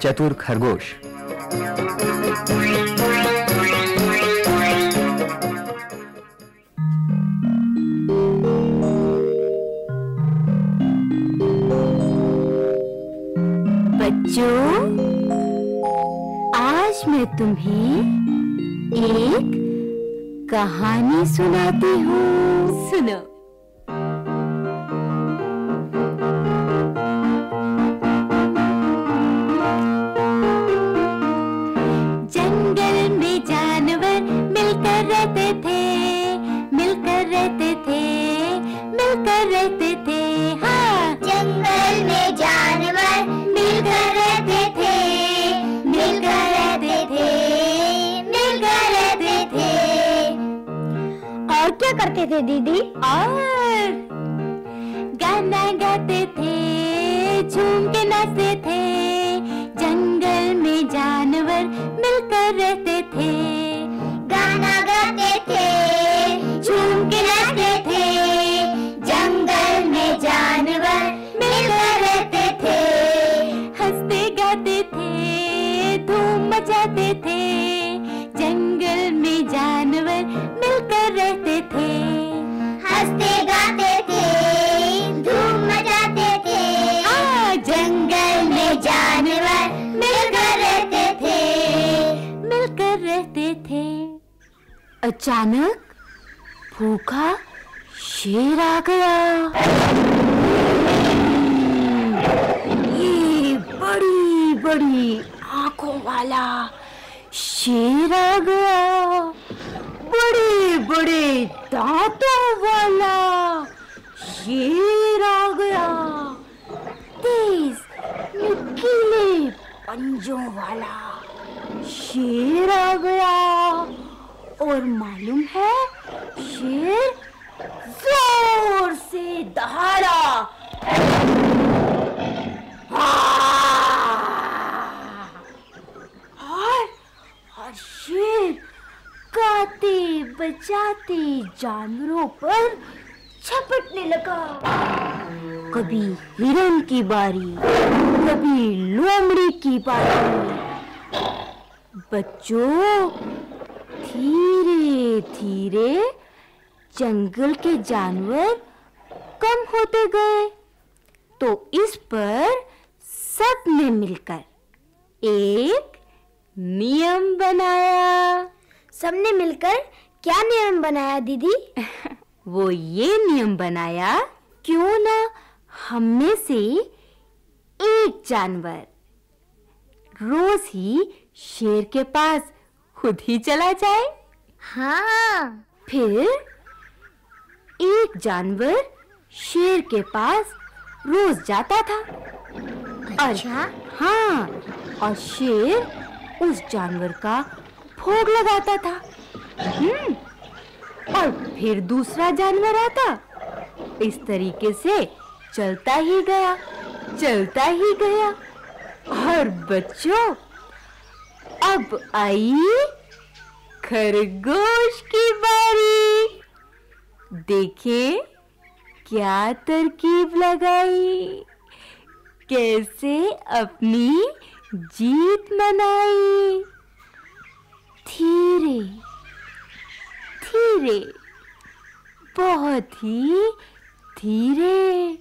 चतुर खरगोश। बच्चों आज मैं तुम्हें एक कहानी सुनाती हूँ। सुनो। क्या करते थे, दीदी? और गाना गाते थे झूम के नाचते थे, जंगल में जानवर मिलकर रहते थे। अचानक भूखा शेर आ गया। ये बड़ी बड़ी आँखों वाला शेर आ गया। बड़े बड़े दांतों वाला शेर आ गया। तेज, नुकीले पंजों वाला शेर आ गया। और मालूम है, शेर ज़ोर से दहाड़ा। और और शेर जानवरों पर छपटने लगा। कभी हिरन की बारी, कभी लोमड़ी की बारी। बच्चों धीरे धीरे जंगल के जानवर कम होते गए। तो इस पर सबने मिलकर एक नियम बनाया। सबने मिलकर क्या नियम बनाया दीदी? वो ये नियम बनाया क्यों ना हम में से एक जानवर रोज ही शेर के पास खुद ही चला जाए? हाँ। फिर? एक जानवर शेर के पास रोज जाता था। अच्छा। हाँ और शेर उस जानवर का भोग लगाता था। हम्म। और फिर दूसरा जानवर आता। इस तरीके से चलता ही गया चलता ही गया। और बच्चों अब आई खरगोश की बारी। देखें क्या तरकीब लगाई। कैसे अपनी जीत मनाई। धीरे धीरे, बहुत ही धीरे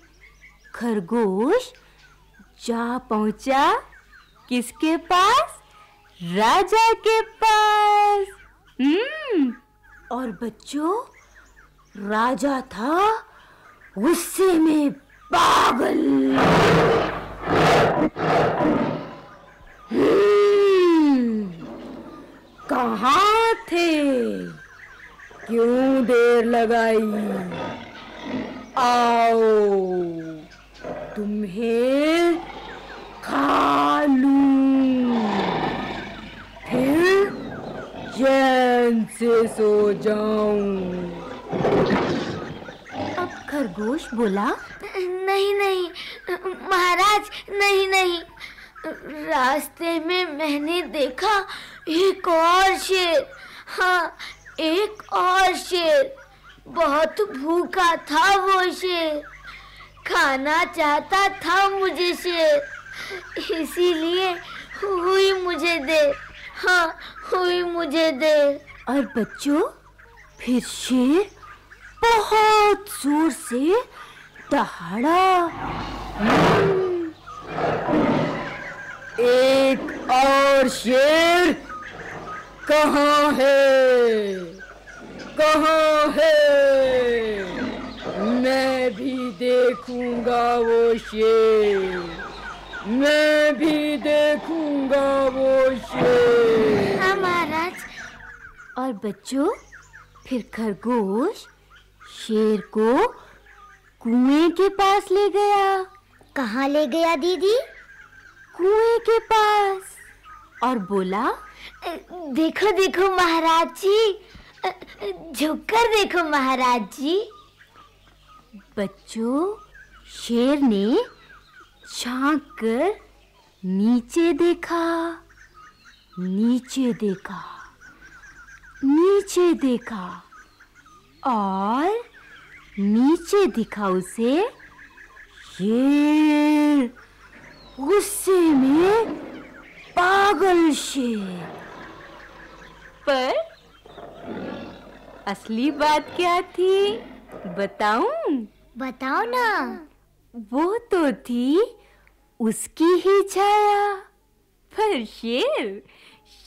खरगोश जा पहुँचा किसके पास? राजा के पास। हम्म और बच्चों राजा था गुस्से में पागल। हम्म, कहाँ थे? क्यों देर लगाई? आओ तुम्हें खा लूँ फिर चैन से जाऊँ। अब खरगोश बोला, नहीं नहीं, महाराज, नहीं नहीं, रास्ते में मैंने देखा एक और शेर। हाँ एक और शेर। बहुत भूखा था वो शेर। खाना चाहता था मुझे शेर। इसीलिए हुई मुझे दे। हाँ हुई मुझे दे। और बच्चों, फिर शेर बहुत ज़ोर से दहाड़ा। एक और शेर कहाँ है? कहाँ है? मैं भी देखूँगा वो शेर। मैं भी देखूँगा वो शेर। और बच्चों फिर खरगोश शेर को कुएँ के पास ले गया। कहाँ ले गया दीदी? कुएँ के पास। और बोला देखो देखो महाराज जी। झुककर देखो महाराज जी। बच्चों शेर ने झाँक कर नीचे देखा। नीचे देखा। नीचे देखा और नीचे दिखा उसे शेर। गुस्से में पागल शेर। पर असली बात क्या थी बताऊँ? बताओ ना। वो तो थी उसकी ही छाया। पर शेर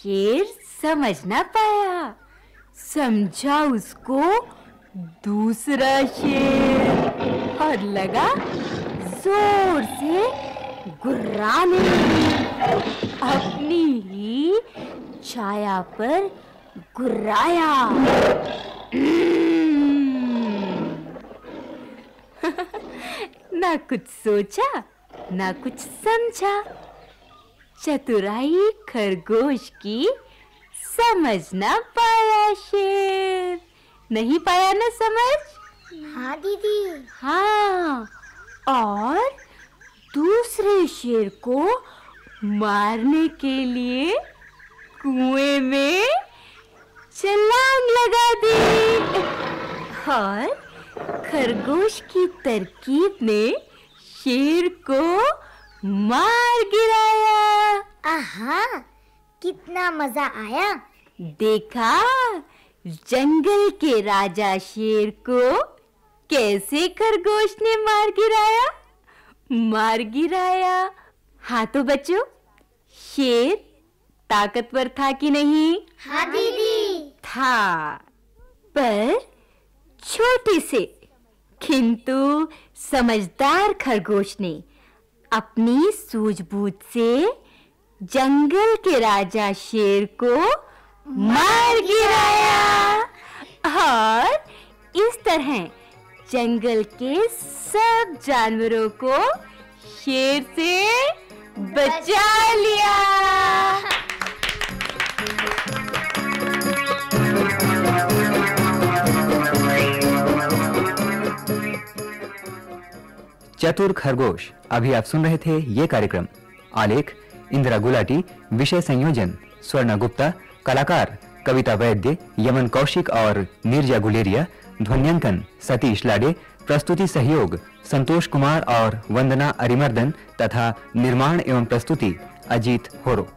शेर समझ ना पाया। समझा उसको दूसरा शेर। और लगा ज़ोर से गुर्राने। अपनी ही छाया पर गुर्राया। ना कुछ सोचा, ना कुछ समझा। चतुराई खरगोश की समझ ना पाया शेर। नहीं पाया ना समझ? हाँ दीदी। हाँ। और दूसरे शेर को मारने के लिए कुएँ में छलांग लगा दी। और खरगोश की तरकीब ने शेर को मार गिराया। आहा कितना मज़ा आया। देखा? जंगल के राजा शेर को कैसे खरगोश ने मार गिराया? मार गिराया? हाँ तो बच्चों शेर ताकतवर था कि नहीं? हाँ दीदी। था पर छोटे से। किंतु समझदार खरगोश ने अपनी सूझबूझ से जंगल के राजा शेर को मार गिराया। और इस तरह जंगल के सब जानवरों को शेर से बचा लिया। चतुर खरगोश, अभी आप सुन रहे थे ये कार्यक्रम। आलेख इंदिरा गुलाटी विषय संयोजन स्वर्णा गुप्ता कलाकार कविता वैद्य यमन कौशिक और नीरजा गुलेरिया ध्वनियांकन सतीश लाडे प्रस्तुति सहयोग संतोष कुमार और वंदना अरिमर्दन तथा निर्माण एवं प्रस्तुति अजीत होरो